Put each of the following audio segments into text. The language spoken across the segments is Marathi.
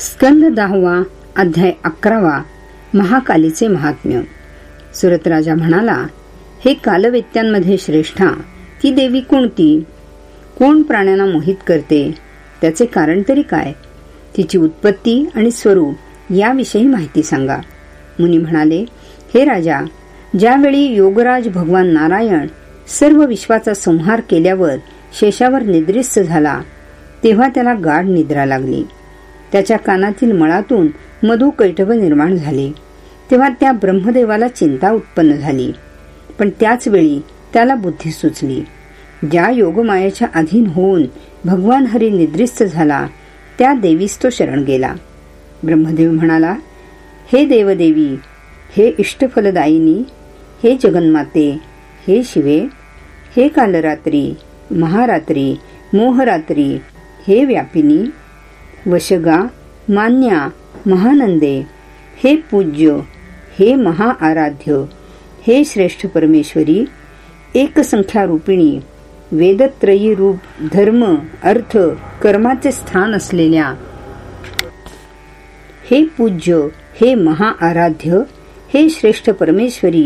स्कंद दहावा अध्याय अकरावा महाकालीचे महात्म्य. सुरतराजा म्हणाला हे कालवेत्यांमध्ये श्रेष्ठा ती देवी कोणती? कोण प्राण्यांना मोहित करते? त्याचे कारण तरी काय? तिची उत्पत्ती आणि स्वरूप याविषयी माहिती सांगा. मुनी म्हणाले हे राजा ज्यावेळी योगराज भगवान नारायण सर्व विश्वाचा संहार केल्यावर शेषावर निद्रिस्त झाला तेव्हा त्याला गाढ निद्रा लागली. त्याच्या कानातील मळातून मधु कैटभ निर्माण झाले. तेव्हा त्या ब्रह्मदेवाला चिंता उत्पन्न झाली. पण त्याच वेळी त्याला बुद्धी सुचली. ज्या योगमायाच्या अधीन होऊन भगवान हरी निद्रिस्त झाला त्या देवीस तो शरण गेला. ब्रह्मदेव म्हणाला हे देवदेवी हे इष्टफलदायिनी हे जगन्माते हे शिवे हे कालरात्री महारात्री मोहरात्री हे व्यापिनी वशगा मान्या महानंदे हे पूज्य हे महाआराध्य हे श्रेष्ठ परमेश्वरी एकसंख्या रूपिणी वेदत्रयी रूप धर्म अर्थ कर्माचे स्थान असलेल्या हे पूज्य हे महाआराध्य हे श्रेष्ठ परमेश्वरी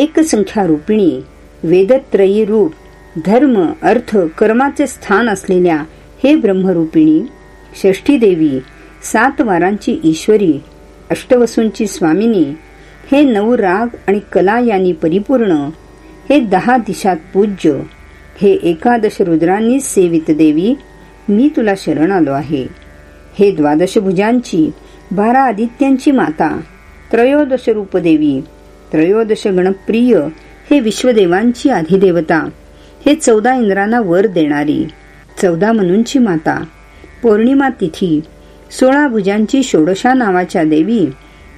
एकसंख्या रूपिणी वेदत्रयी रूप धर्म अर्थ कर्माचे स्थान असलेल्या हे ब्रह्मरूपिणी षष्ठी देवी सात वारांची ईश्वरी अष्टवसूंची स्वामिनी हे नऊ राग आणि कला यांनी परिपूर्ण हे दहा दिशात पूज्य हे एकादश रुद्रांनी सेवित देवी मी तुला शरण आलो आहे. हे द्वादश भुजांची बारा आदित्यांची माता त्रयोदश रूपदेवी त्रयोदश गणप्रिय हे विश्वदेवांची अधिदेवता हे चौदा इंद्रांना वर देणारी चौदा मनूंची माता पौर्णिमा तिथी सोळा भुजांची षोडशा नावाच्या देवी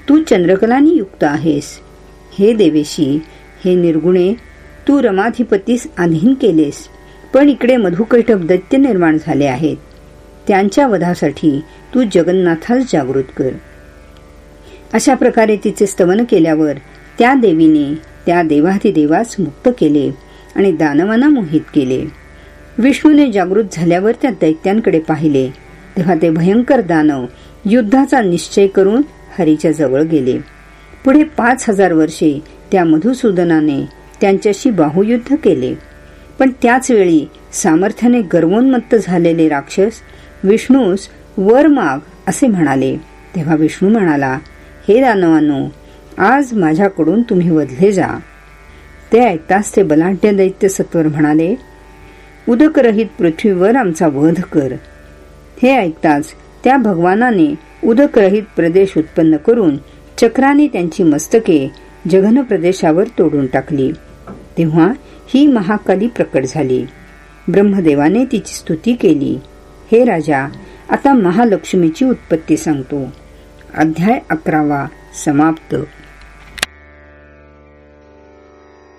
तू चंद्रकलानी युक्त आहेस. हे देवेशी हे निर्गुणे तू रमाधिपतीस अधीन केलेस पण इकडे मधुकैटभ दैत्य निर्माण झाले आहेत. त्यांच्या वधासाठी तू जगन्नाथास जागृत कर. अशा प्रकारे तिचे स्तवन केल्यावर त्या देवीने त्या देवाधिदेवास मुक्त केले आणि दानवांना मोहित केले. विष्णूने जागृत झाल्यावर त्या दैत्यांकडे पाहिले. तेव्हा ते भयंकर दानव युद्धाचा निश्चय करून हरीच्या जवळ गेले. पुढे पाच हजार वर्षे त्या मधुसूदनाने त्यांच्याशी बाहुयुद्ध केले. पण त्याच वेळी सामर्थ्याने गर्वोन्मत्त झालेले राक्षस विष्णूस वर माग असे म्हणाले. तेव्हा विष्णू म्हणाला हे दानवानो आज माझ्याकडून तुम्ही वधले जा. ते ऐकताच ते बलाढ्य दैत्य सत्वर म्हणाले उदकरहित पृथ्वीवर आमचा वध कर. हे ऐकताच त्या भगवानाने उदकरहित प्रदेश उत्पन्न करून चक्राने त्यांची मस्तके जघन प्रदेशावर तोडून टाकली. तेव्हा ही महाकाली प्रकट झाली. ब्रह्मदेवाने तिची स्तुती केली. हे राजा आता महालक्ष्मीची उत्पत्ती सांगतो. अध्याय अकरावा समाप्त.